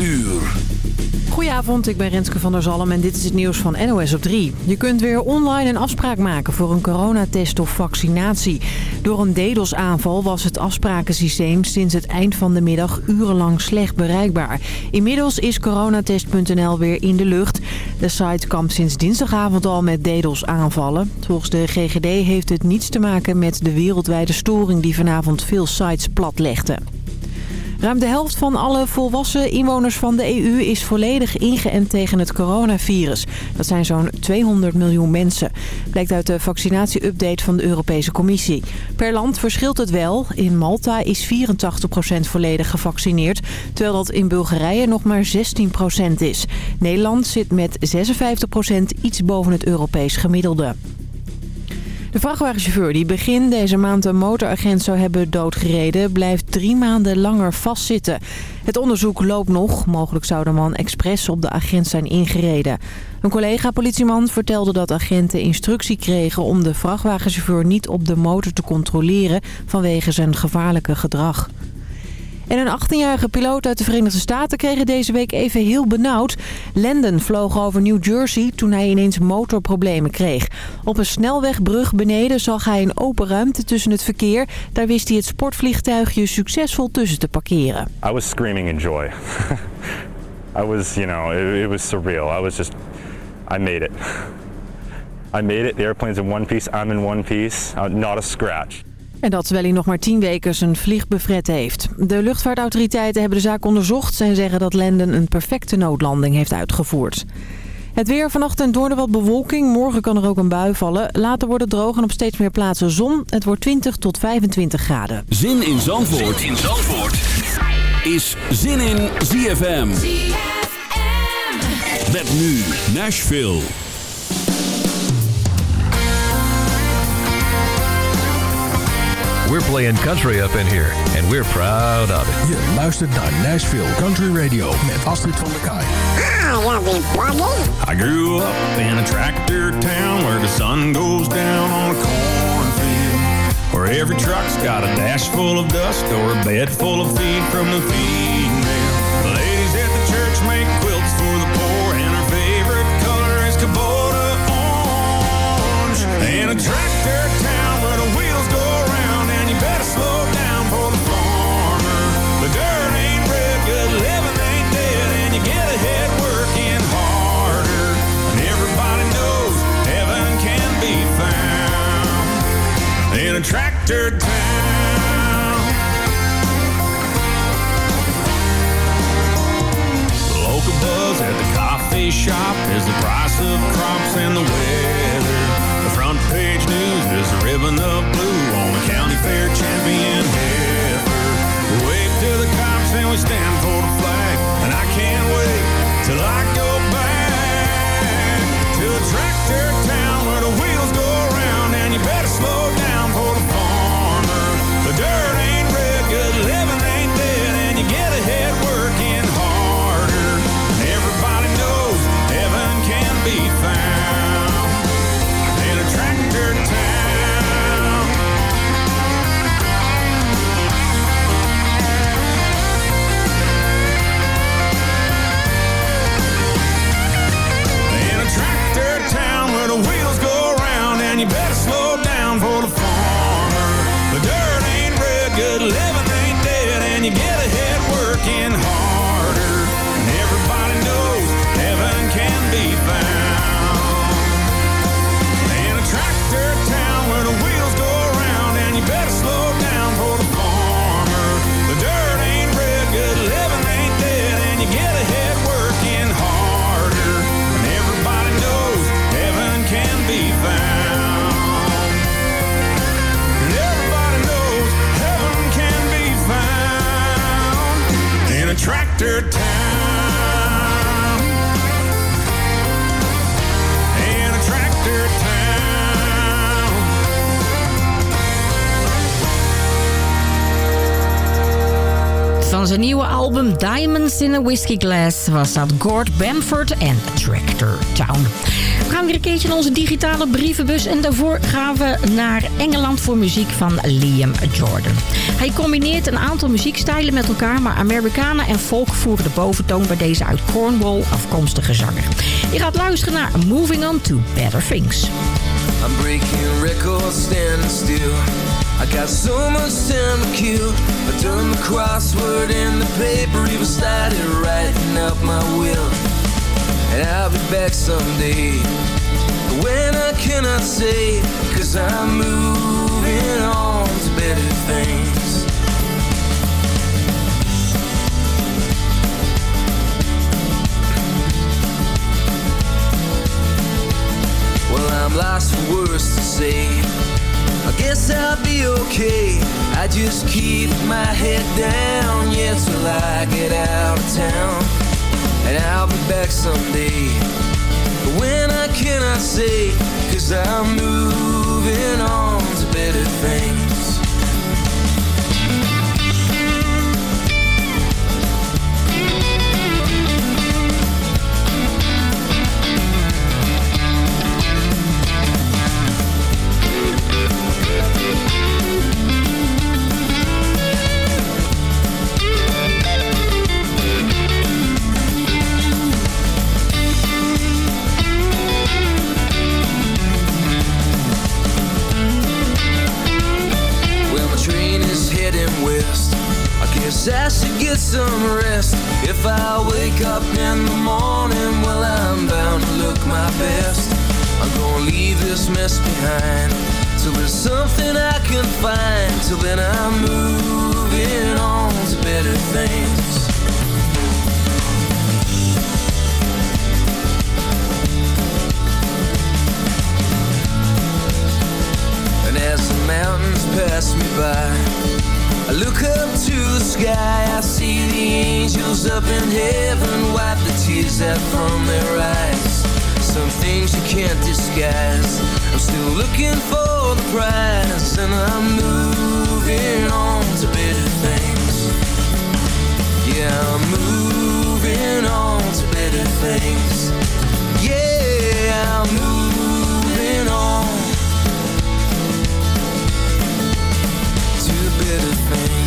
uur. Goedenavond, ik ben Renske van der Zalm en dit is het nieuws van NOS op 3. Je kunt weer online een afspraak maken voor een coronatest of vaccinatie. Door een DDoS-aanval was het afsprakensysteem sinds het eind van de middag urenlang slecht bereikbaar. Inmiddels is coronatest.nl weer in de lucht. De site kampt sinds dinsdagavond al met DDoS-aanvallen. Volgens de GGD heeft het niets te maken met de wereldwijde storing die vanavond veel sites platlegde. Ruim de helft van alle volwassen inwoners van de EU is volledig ingeënt tegen het coronavirus. Dat zijn zo'n 200 miljoen mensen. Blijkt uit de vaccinatie-update van de Europese Commissie. Per land verschilt het wel. In Malta is 84% volledig gevaccineerd, terwijl dat in Bulgarije nog maar 16% is. Nederland zit met 56% iets boven het Europees gemiddelde. De vrachtwagenchauffeur die begin deze maand een motoragent zou hebben doodgereden... blijft drie maanden langer vastzitten. Het onderzoek loopt nog. Mogelijk zou de man expres op de agent zijn ingereden. Een collega-politieman vertelde dat agenten instructie kregen... om de vrachtwagenchauffeur niet op de motor te controleren vanwege zijn gevaarlijke gedrag. En een 18-jarige piloot uit de Verenigde Staten kreeg deze week even heel benauwd. Landon vloog over New Jersey toen hij ineens motorproblemen kreeg. Op een snelwegbrug beneden zag hij een open ruimte tussen het verkeer. Daar wist hij het sportvliegtuigje succesvol tussen te parkeren. I was screaming in joy. I was, you know, it, it was surreal. I was just, I made it. I made it. The airplane's in one piece. I'm in one piece. Uh, not a scratch. En dat terwijl hij nog maar tien weken zijn vlieg bevret heeft. De luchtvaartautoriteiten hebben de zaak onderzocht... en zeggen dat Landon een perfecte noodlanding heeft uitgevoerd. Het weer vannacht en door de wat bewolking. Morgen kan er ook een bui vallen. Later wordt het droog en op steeds meer plaatsen zon. Het wordt 20 tot 25 graden. Zin in Zandvoort, zin in Zandvoort. is Zin in ZFM. ZFM. Met nu Nashville. We're playing country up in here, and we're proud of it. Je luistert naar Nashville Country Radio met Astrid van der Kaai. Ah, I grew up in a tractor town where the sun goes down on a cornfield. Where every truck's got a dash full of dust or a bed full of feed from the feed mill. Ladies at the church make quilts for the poor, and her favorite color is Kubota orange. And a tractor a tractor town. Local buzz at the coffee shop is the price of crops and the weather. The front page news is a ribbon of blue on the county fair champion heifer. We wave to the cops and we stand for the flag, and I can't wait till I go in a Whiskey Glass was dat Gord Bamford en Tractor Town. We gaan weer een keertje in onze digitale brievenbus en daarvoor gaan we naar Engeland voor muziek van Liam Jordan. Hij combineert een aantal muziekstijlen met elkaar, maar Americana en folk voeren de boventoon bij deze uit Cornwall afkomstige zanger. Je gaat luisteren naar Moving On To Better Things. Got so much time to kill. I done the crossword in the paper, even started writing up my will. And I'll be back someday. When I cannot say, cause I'm moving on to better things. Well, I'm lost for words to say. Okay. I just keep my head down, yeah, till I get out of town. And I'll be back someday. But when I cannot say, cause I'm moving on to better things. I should get some rest. If I wake up in the morning, well, I'm bound to look my best. I'm gonna leave this mess behind till there's something I can find. Till then, I'm moving on to better things. And as the mountains pass me by, I look up to the sky. I see the angels up in heaven wipe the tears out from their eyes. Some things you can't disguise. I'm still looking for the prize, and I'm moving on to better things. Yeah, I'm moving on to better things. Yeah, I'm moving better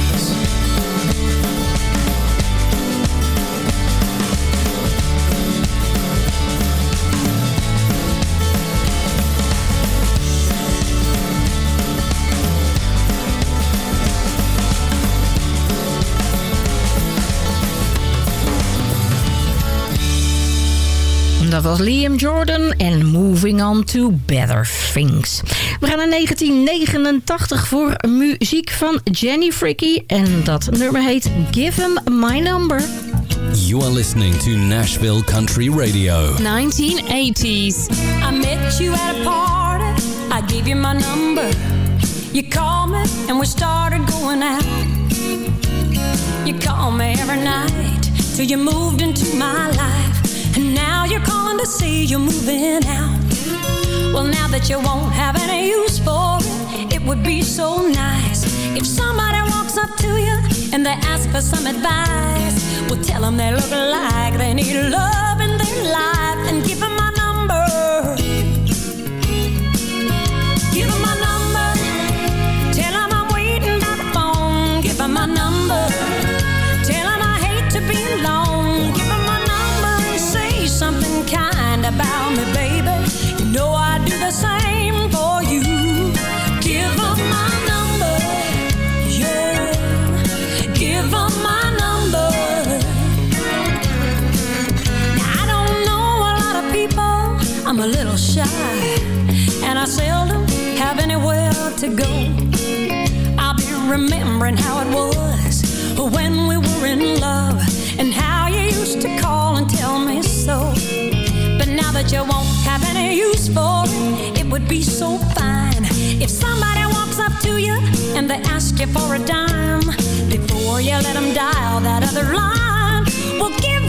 was Liam Jordan en Moving On To Better Things. We gaan naar 1989 voor muziek van Jenny Fricky. En dat nummer heet Give Him My Number. You are listening to Nashville Country Radio. 1980s. I met you at a party. I gave you my number. You called me and we started going out. You called me every night till you moved into my life. And now you're calling to say you're moving out. Well, now that you won't have any use for it, it would be so nice if somebody walks up to you and they ask for some advice. Well, tell them they look like they need love in their life and give them my remembering how it was when we were in love and how you used to call and tell me so. But now that you won't have any use for it, it would be so fine if somebody walks up to you and they ask you for a dime before you let them dial that other line. Well, give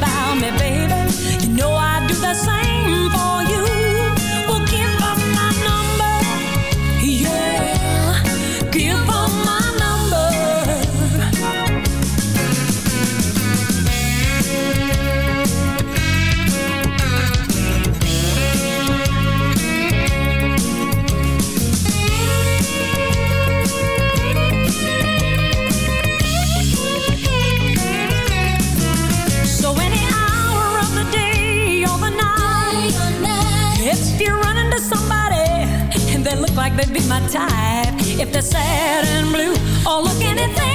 about me, baby. You know I'd do the same type, if they're sad and blue or look anything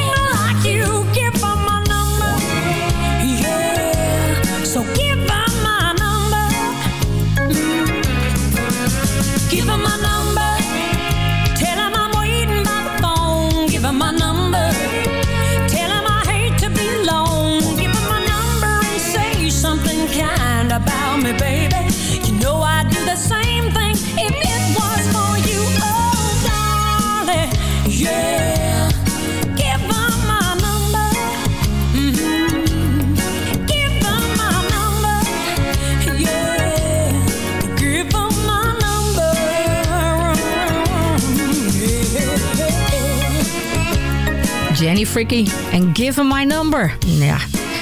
Jenny Fricke en Give Him My Number. Ja,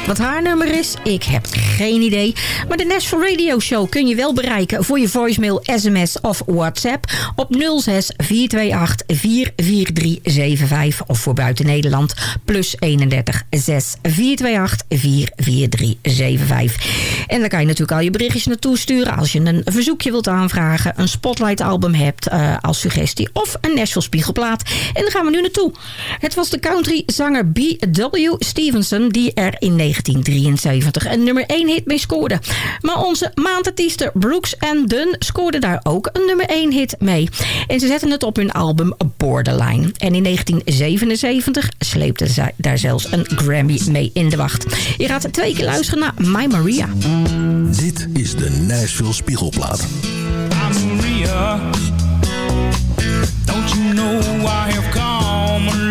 wat haar nummer is, ik heb geen idee. Maar de Nashville Radio Show kun je wel bereiken voor je voicemail, sms of WhatsApp op 06 428 44375 of voor buiten Nederland plus 31 6 428 44375. En dan kan je natuurlijk al je berichtjes naartoe sturen als je een verzoekje wilt aanvragen, een Spotlight album hebt eh, als suggestie of een Nashville Spiegelplaat. En daar gaan we nu naartoe. Het was de country zanger B.W. Stevenson die er in 1973 een nummer 1 hit mee scoorde. Maar onze maandartiesten Brooks en Dunn scoorden daar ook een nummer 1 hit mee. En ze zetten het op hun album Borderline. En in 1977 sleepten ze daar zelfs een Grammy mee in de wacht. Je gaat twee keer luisteren naar My Maria. Dit is de Nashville Spiegelplaat. I'm Maria. Don't you know I have come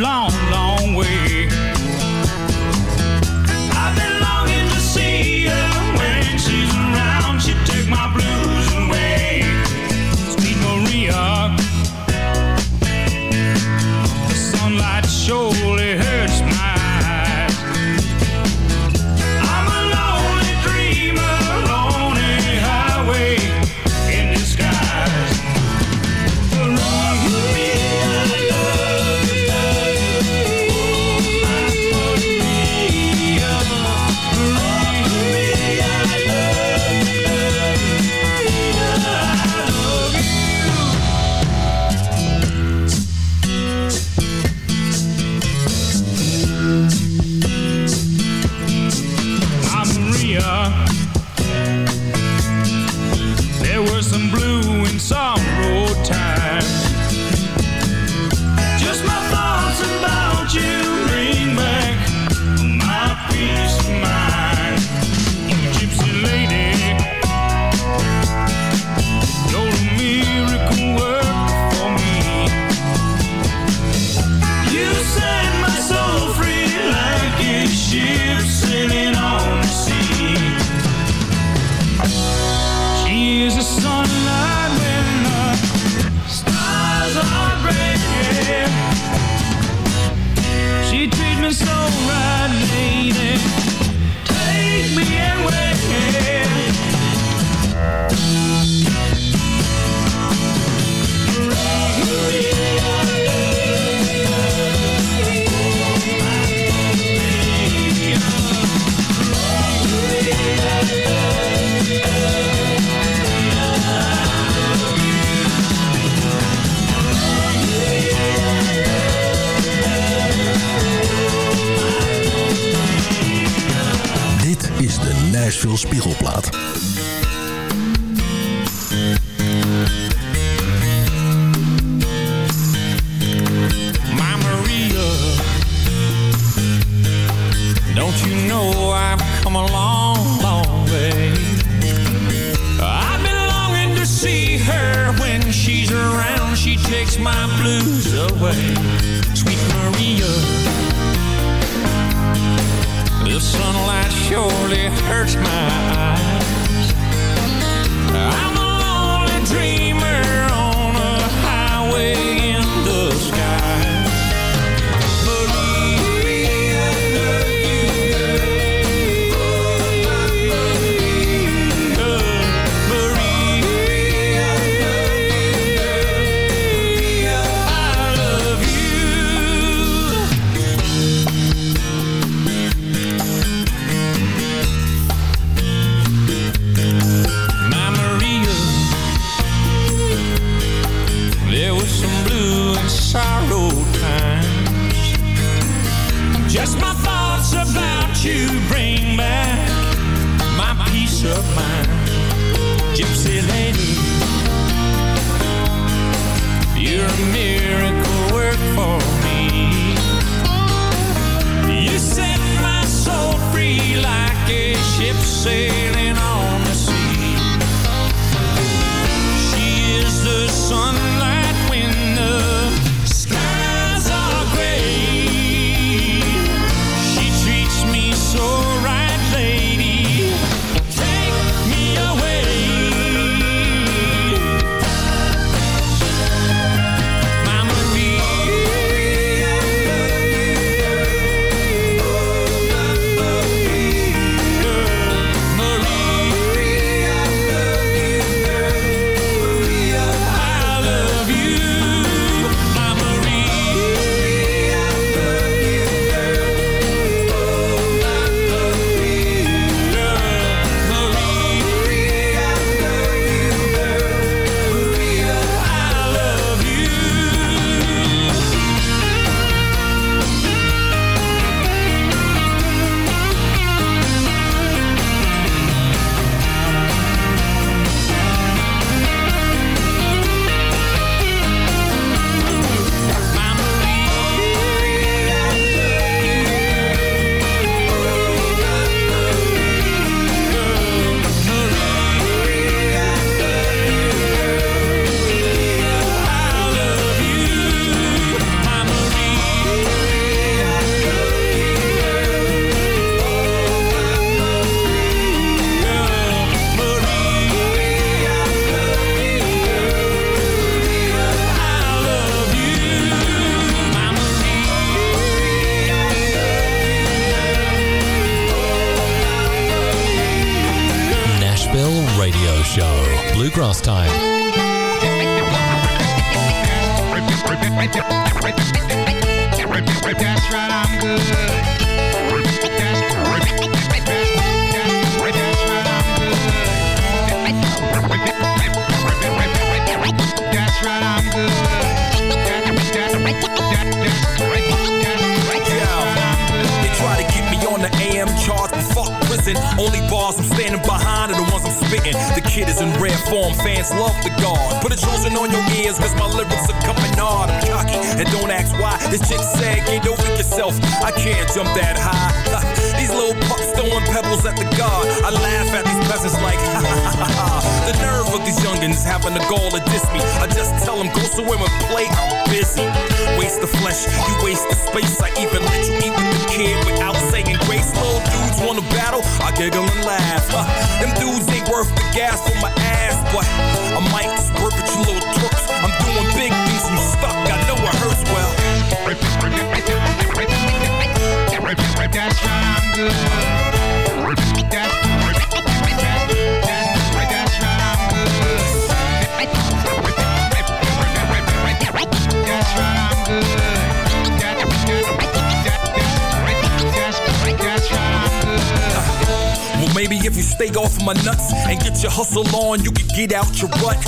stay off my nuts and get your hustle on, you can get out your rut.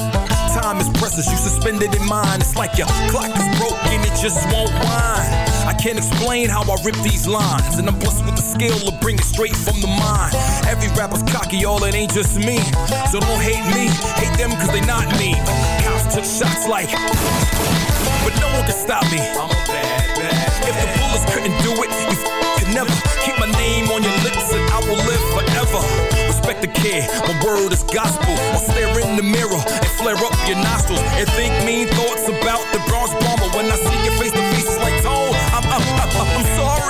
Time is precious, you suspended in mind. It's like your clock is broken, it just won't wind. I can't explain how I rip these lines, and I'm blessed with the skill to bring it straight from the mind. Every rapper's cocky, all it ain't just me. So don't hate me, hate them cause they not me. Cops took shots like, but no one can stop me. I'm a bad, bad. If the bullets couldn't do it, you could never keep my name on your lips, and I will live forever. Respect the kid, my word is gospel. Or stare in the mirror and flare up your nostrils and think mean thoughts about the Bronx bomber. When I see your face to face, it's like, oh, I'm, I'm, I'm, I'm sorry.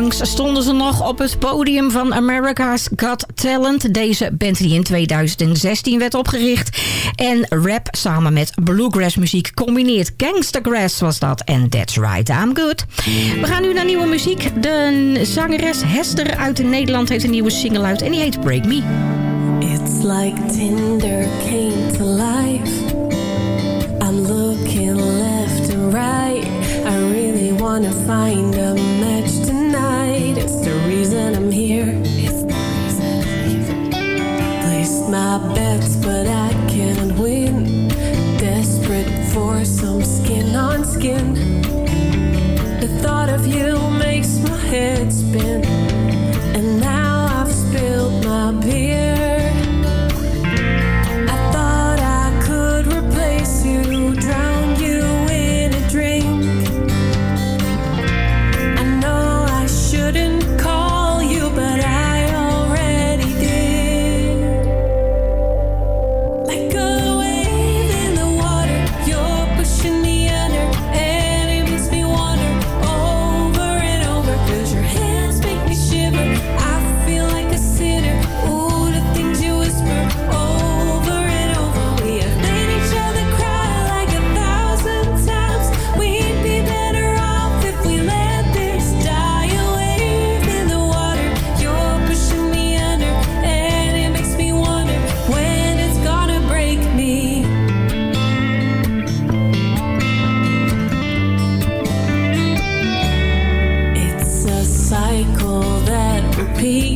Onlangs stonden ze nog op het podium van America's Got Talent. Deze band die in 2016 werd opgericht. En rap samen met bluegrass muziek combineert. Gangstergrass was dat. En That's Right, I'm Good. We gaan nu naar nieuwe muziek. De zangeres Hester uit Nederland heeft een nieuwe single uit. En die heet Break Me. It's like Tinder came to life. I'm looking left and right. I really wanna find a my bets, but I can't win. Desperate for some skin on skin. The thought of you makes my head spin. And now I've spilled my beer.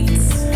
Repeats.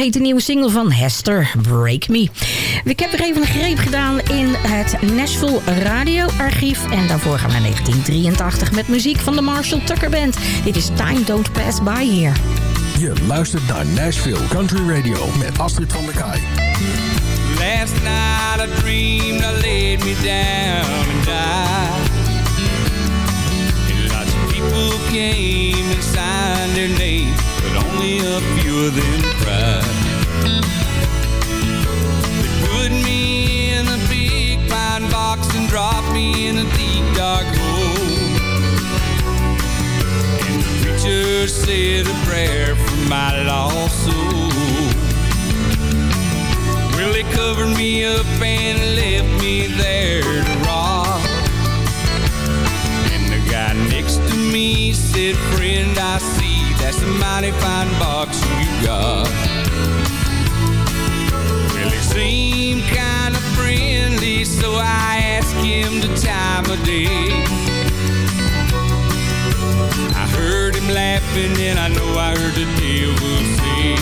Heet de nieuwe single van Hester, Break Me. Ik heb weer even een greep gedaan in het Nashville radioarchief. En daarvoor gaan we naar 1983 met muziek van de Marshall Tucker Band. Dit is Time Don't Pass By Here. Je luistert naar Nashville Country Radio met Astrid van der Kaai. Last night I dreamed I laid me down and died. And lots of people came and signed their only a few of them cried. They put me in a big pine box and dropped me in a deep dark hole. And the preacher said a prayer for my lost soul. Well, they covered me up and left me there to rot. And the guy next to me said, Friend, I see that's a mighty fine box you got. Well, he seemed kind of friendly, so I asked him the time of day. I heard him laughing, and I know I heard the devil say.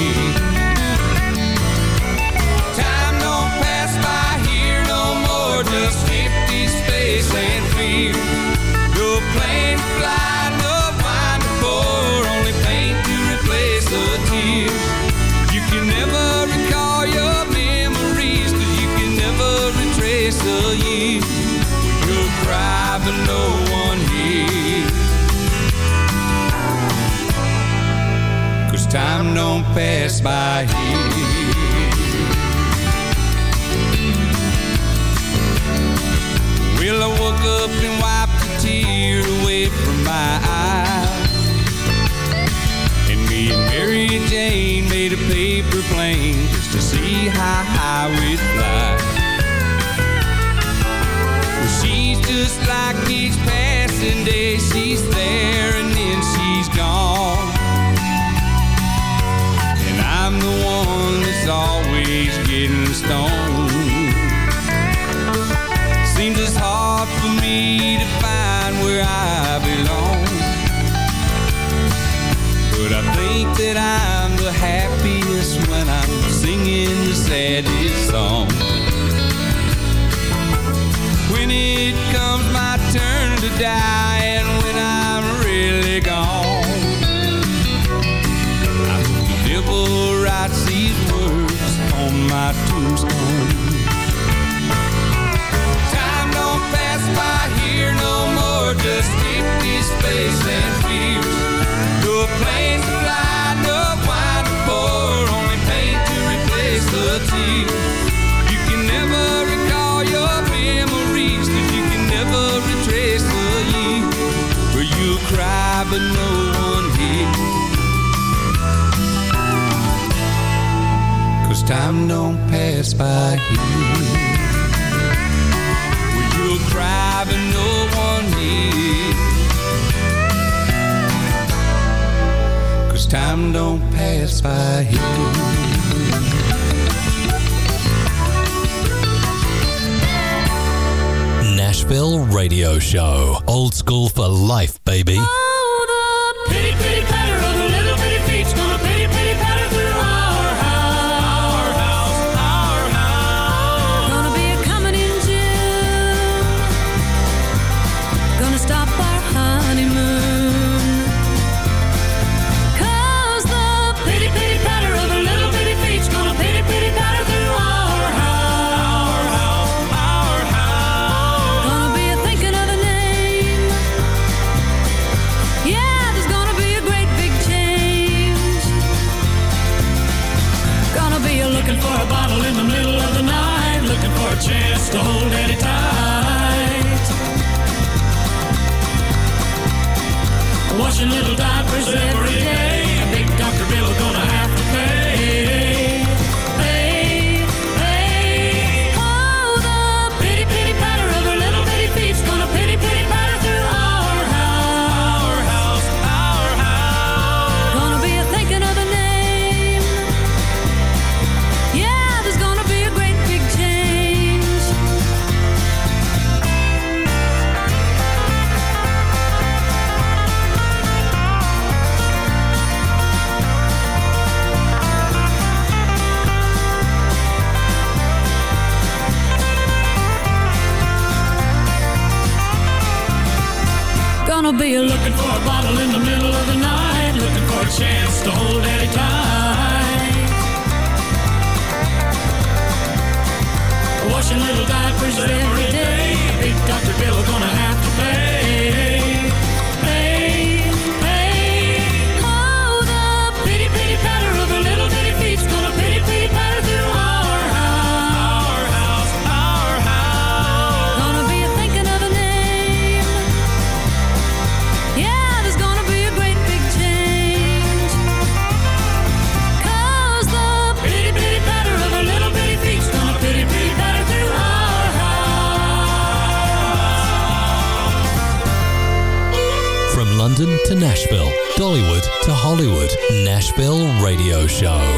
Time don't pass by here no more, just empty space and fear. No plane fly, pass by here. Well, I woke up and wiped a tear away from my eye. And me and Mary Jane made a paper plane just to see how high we'd fly. Well, she's just like each passing day. She's there and then she's the one that's always getting stoned. Seems it's hard for me to find where I belong. But I think that I'm the happiest when I'm singing the saddest song. When it comes my turn to die writes these words on my tombstone. Time don't pass by here no more, just empty space and fears. Time don't pass by here. Where you'll cry, but no one hears. Cause time don't pass by here. Nashville Radio Show. Old school for life, baby. Oh, Show.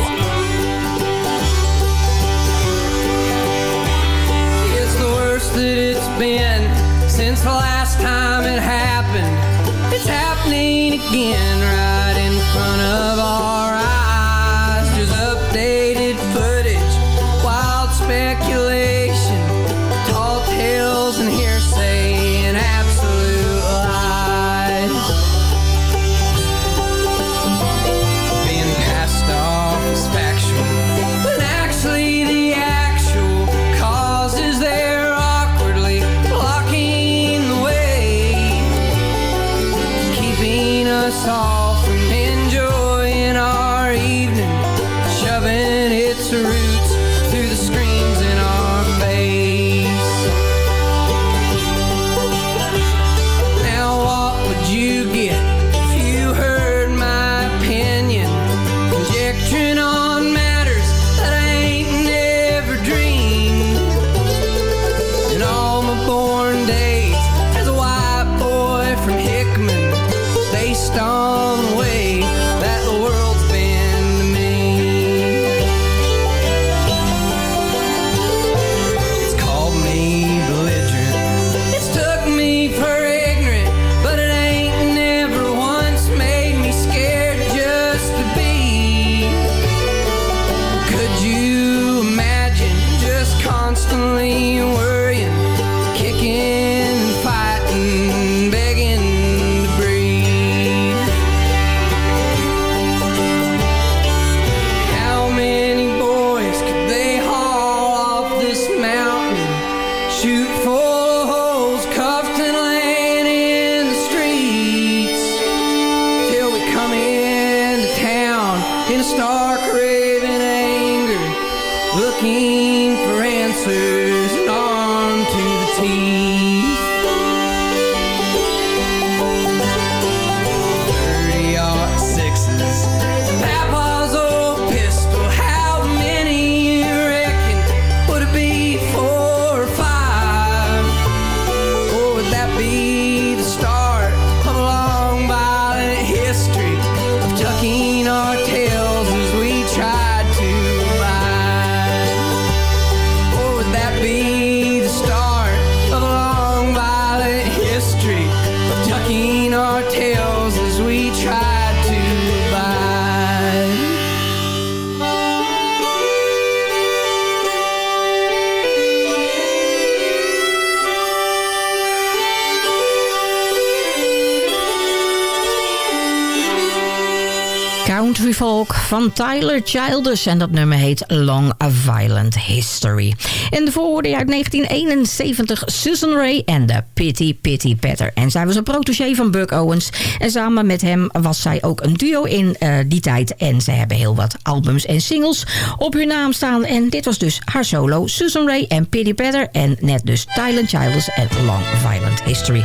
Tyler Childers en dat nummer heet Long a Violent History. En de voorwoorden uit 1971 Susan Ray en de Pity Pity Patter. En zij was een protégé van Buck Owens. En samen met hem was zij ook een duo in eh, die tijd. En ze hebben heel wat albums en singles op hun naam staan. En dit was dus haar solo Susan Ray en Pity Patter. En net dus Tyler Childers en Long a Violent History.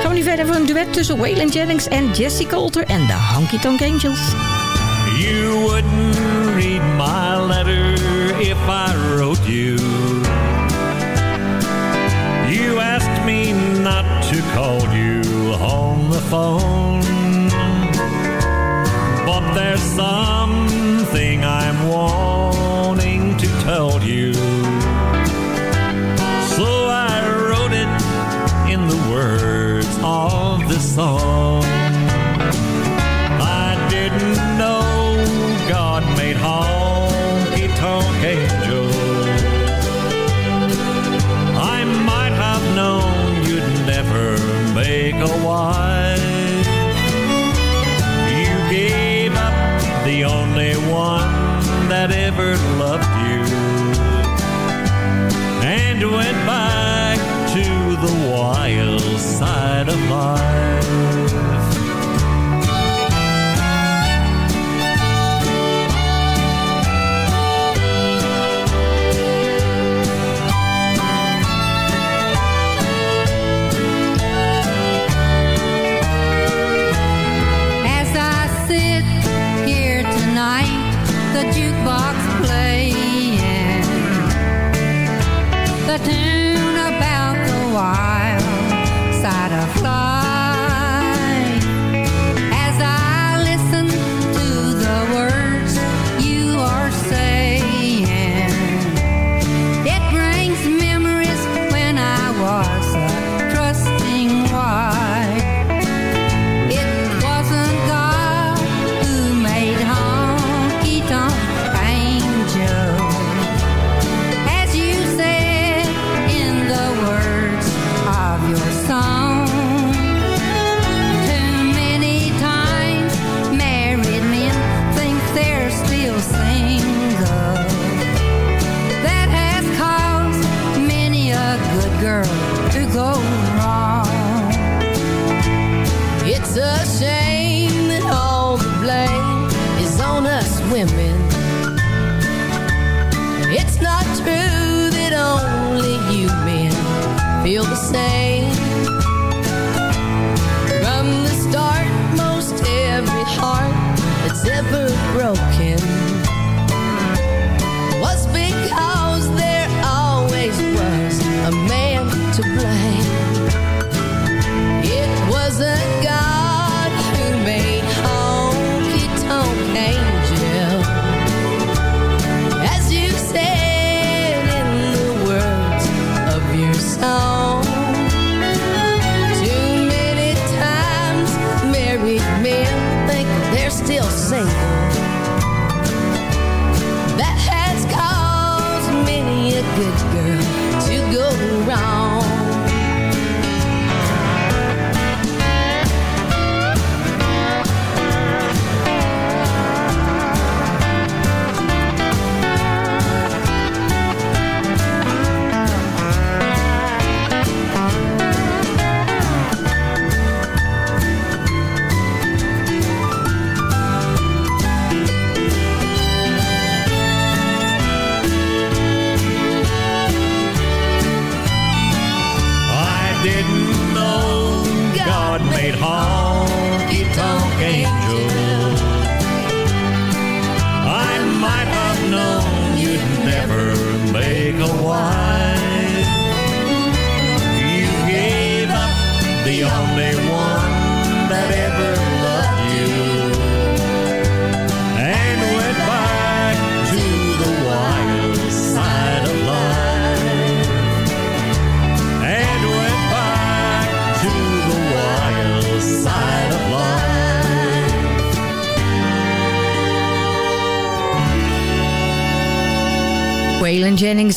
Gaan we nu verder voor een duet tussen Wayland Jennings en Jesse Coulter en de Honky Tonk Angels. You wouldn't letter if I wrote you. You asked me not to call you on the phone. But there's something I'm wanting to tell you. So I wrote it in the words of this song. know why. You gave up the only one that ever loved you and went back to the wild side of life. fly.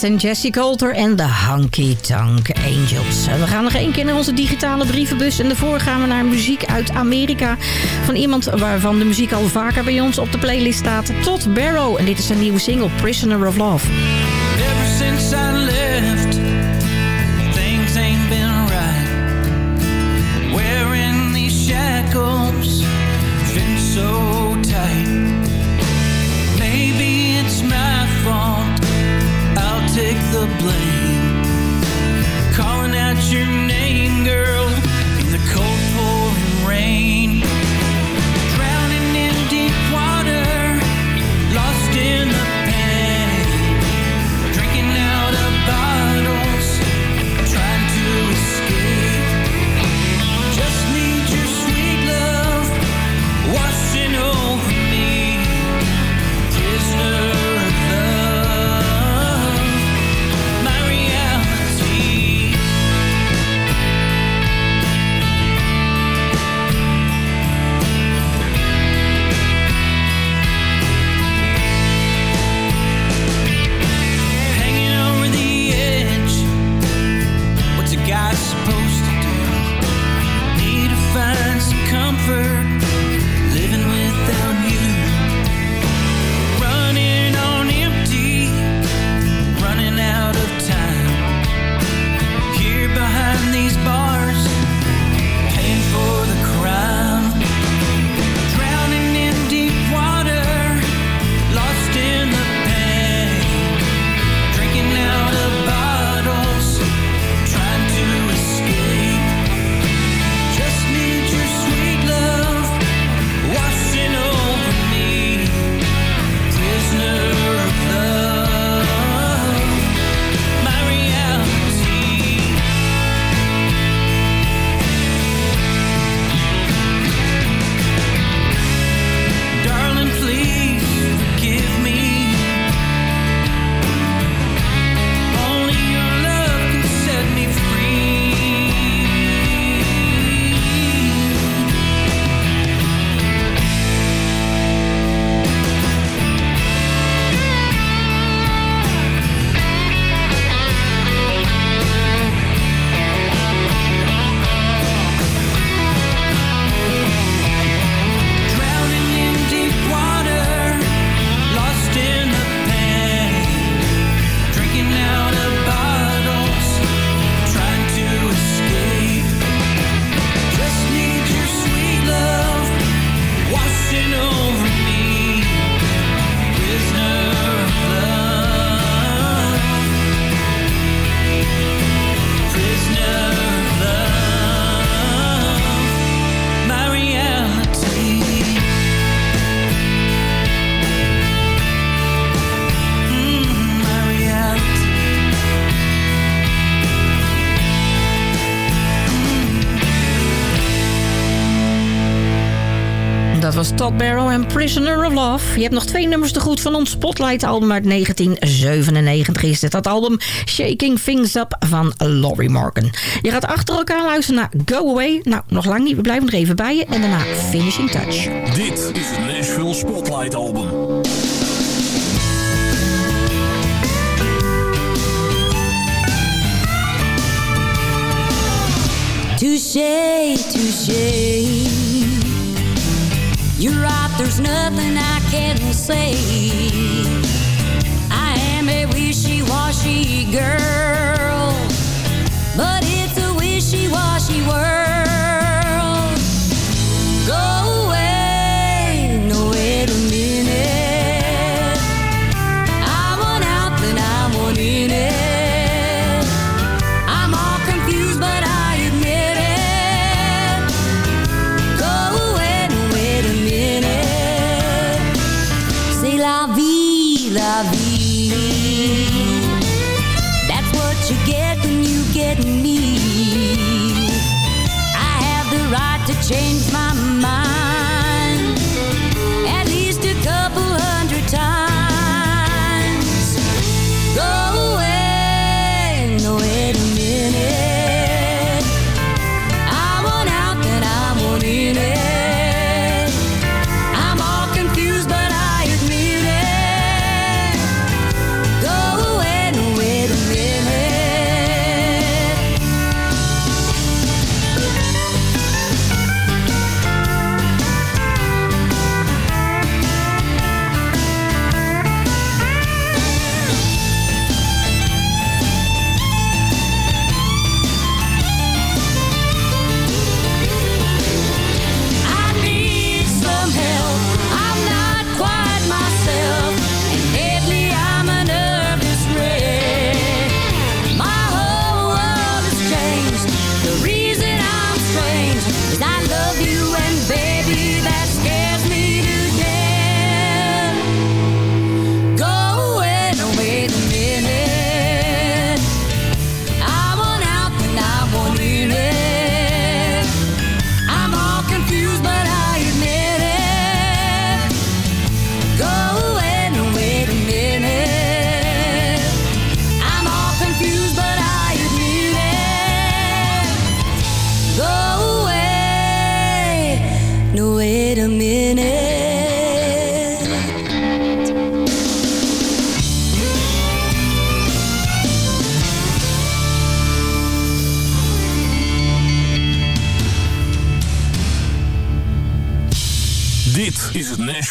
en Jesse Coulter en de Hunky Tank Angels. We gaan nog één keer naar onze digitale brievenbus. En daarvoor gaan we naar muziek uit Amerika. Van iemand waarvan de muziek al vaker bij ons op de playlist staat. Tot Barrow. En dit is zijn nieuwe single Prisoner of Love. blame. Calling out your Barrow en Prisoner of Love. Je hebt nog twee nummers te goed van ons Spotlight-album uit 1997 is dit. Dat album Shaking Things Up van Laurie Morgan. Je gaat achter elkaar luisteren naar Go Away. Nou, nog lang niet. We blijven er even bij je. En daarna Finishing Touch. Dit is het Nashville Spotlight-album. Touché, touché You're right, there's nothing I can say. I am a wishy-washy girl, but it's a wishy-washy world. to change my mind.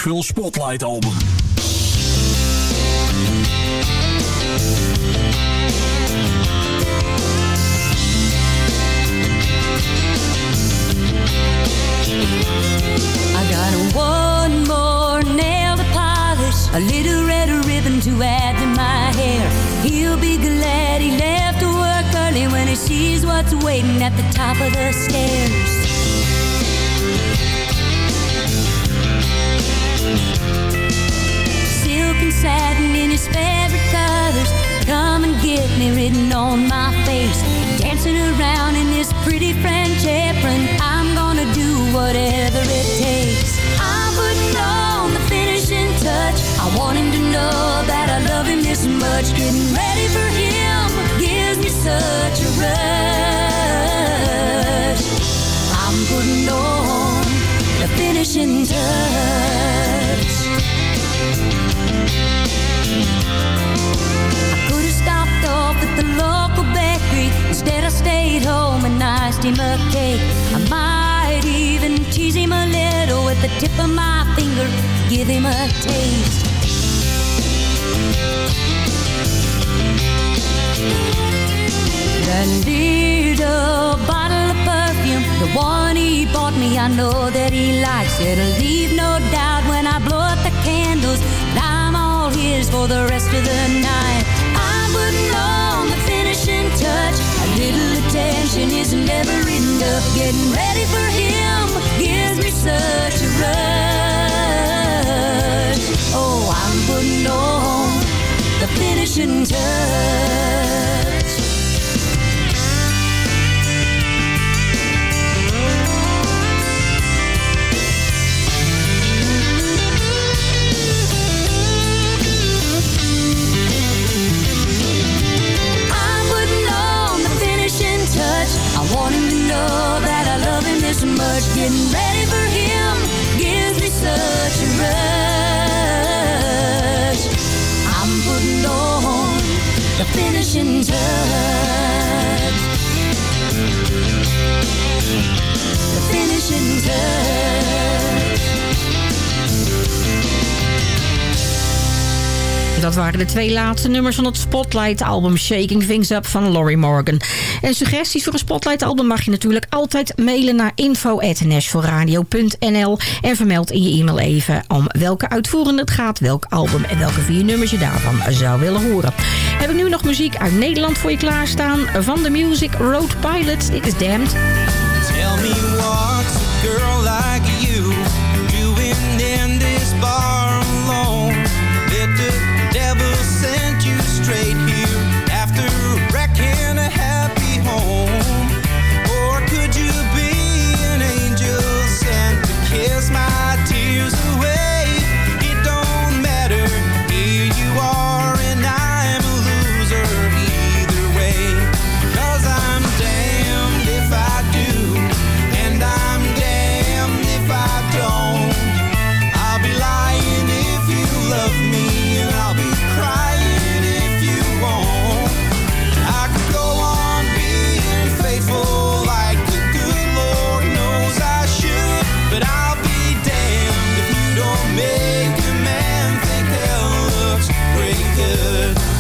Veel Spotlight album. de twee laatste nummers van het Spotlight-album Shaking Things Up van Laurie Morgan. En suggesties voor een Spotlight-album mag je natuurlijk altijd mailen naar info.nashforradio.nl en vermeld in je e-mail even om welke uitvoerende het gaat, welk album en welke vier nummers je daarvan zou willen horen. Heb ik nu nog muziek uit Nederland voor je klaarstaan van de Music Road Pilots. It is Damned. Tell me what girl good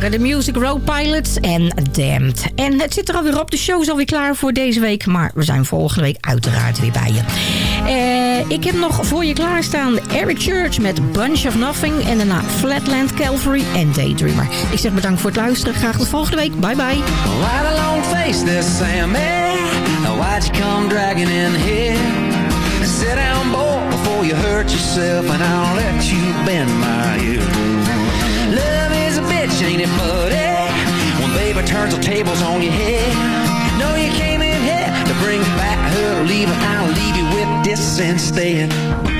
waren de Music Road Pilots en Damned. En het zit er alweer op. De show is alweer klaar voor deze week. Maar we zijn volgende week uiteraard weer bij je. Eh, ik heb nog voor je klaarstaan Eric Church met Bunch of Nothing. En daarna Flatland Calvary en Daydreamer. Ik zeg bedankt voor het luisteren. Graag tot volgende week. Bye bye. Face this you come dragging in here? Sit down boy before you hurt yourself. And I'll let you bend my. ain't it muddy? Eh, when labor turns the tables on your head. No, you came in here to bring back her leaving. I'll leave you with this instead.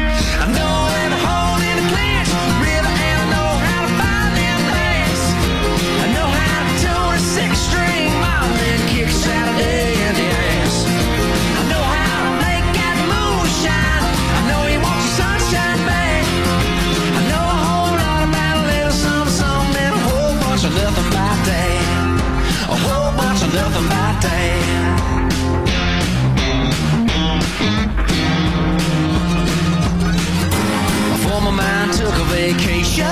my mind took a vacation,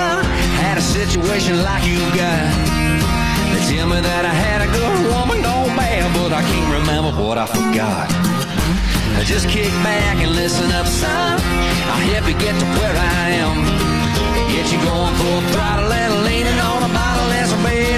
had a situation like you got. They tell me that I had a good woman, bad, but I can't remember what I forgot. Just kick back and listen up, son. I'll help you get to where I am. Get you going full throttle and leaning on a bottle as a baby.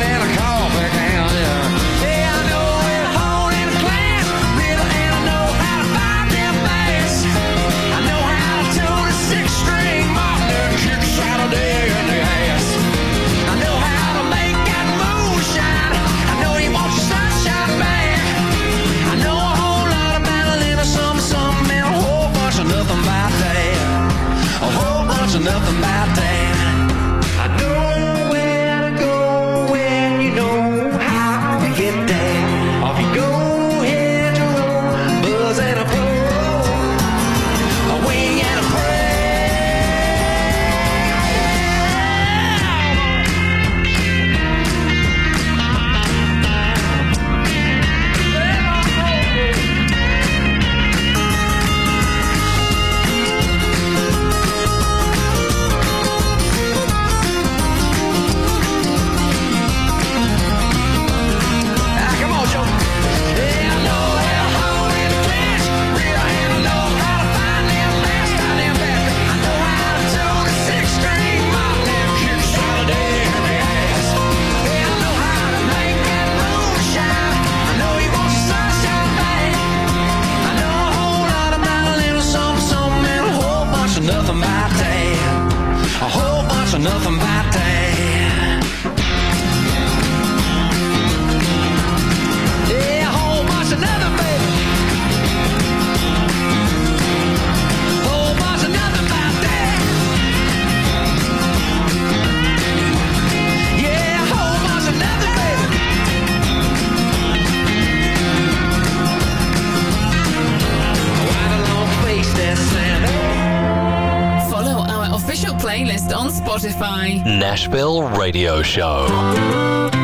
Radio Show.